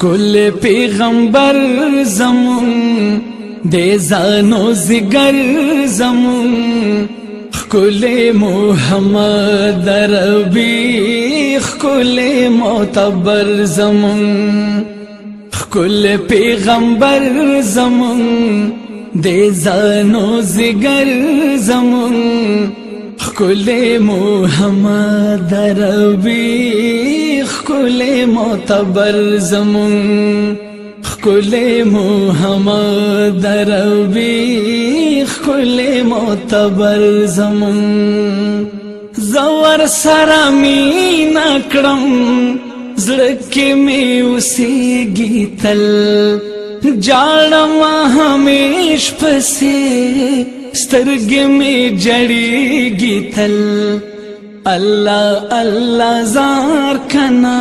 کل پیغمبر زمون دے زانو زگر زمون کل محمد ربی کل معتبر زمون کل پیغمبر زمون دے زانو زگر زمون خکل محمد ربی خکل معتبر زمون خکل محمد ربی خکل معتبر زمون زور سره مینا کړم زړه کې مې اوسېږي تل جاړم میش پسې سترګې می جړېږي تل الله الله زار کنا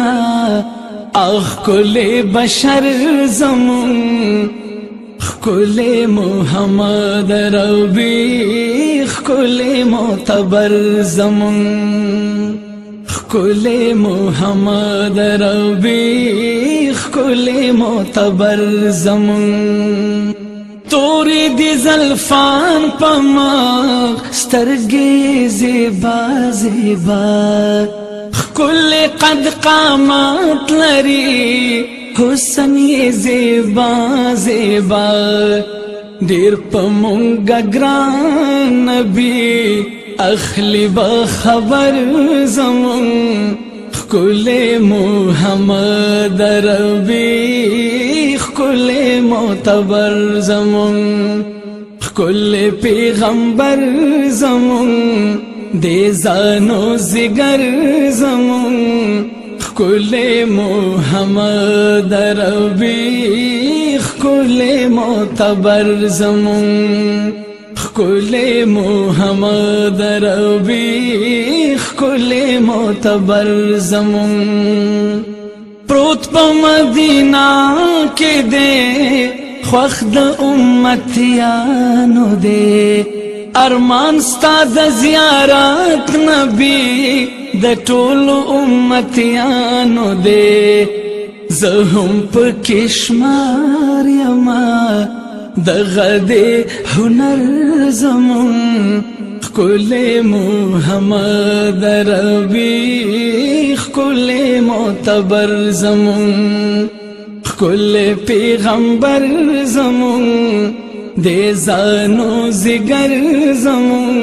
اخ کله بشر زمون کله محمد ربی کله معتبر زمون کله محمد ربی کله معتبر زمون تورې دي زلفان پماغ سترګې زیبا زیبا خکل قد قامات لري حسن یې زیبا زیبا ډېر په مونږه ګران نبی اخلي به خبر زمون خکل محمد ربي خکل معتبر زمون خکل پیغمبر زمون دی زانو زگر زمون خکل محمد ربی خکل معتبر زمون خکل محمد ربی خکل معتبر زمون پروت په مدینه کې دې خوخ د امتیانو دې ارمان ستاد زیارت نبی د ټول امتیانو دې زه هم په کشمار یما دغه دې هنر زمون خکل محمد ربی خکل معتبر زمون خکل پیغمبر زمون دے زانو زگر زمون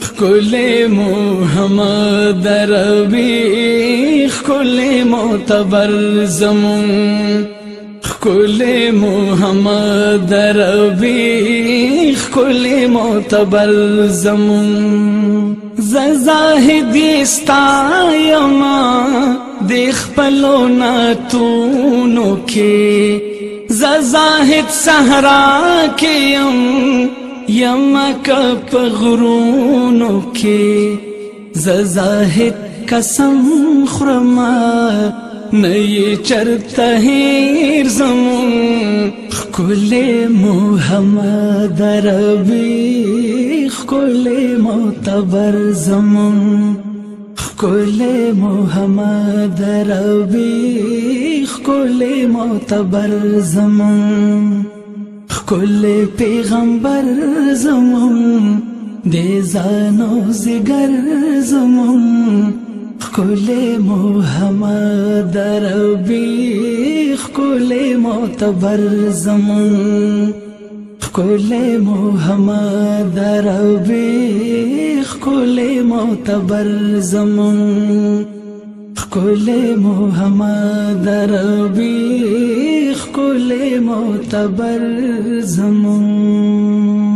خکل محمد ربی خکل معتبر زمون خکل محمد ربی خکل معتبر زمون زاهدی استایما د خپلو ناتونو کې زاهد صحرا کې يم يم کپ غرونو کې زاهد قسم خرمه نئی چرته هیر زمون خکل محمد ربی خکل معتبر زمون خکل محمد ربی خکل معتبر زمون خکل پیغمبر زمون دې زانو زګر زمون خکل محمد دربي خکل معتبر زمون خکل محمد دربي خکل معتبر زمون خکل محمد دربي خکل معتبر زمون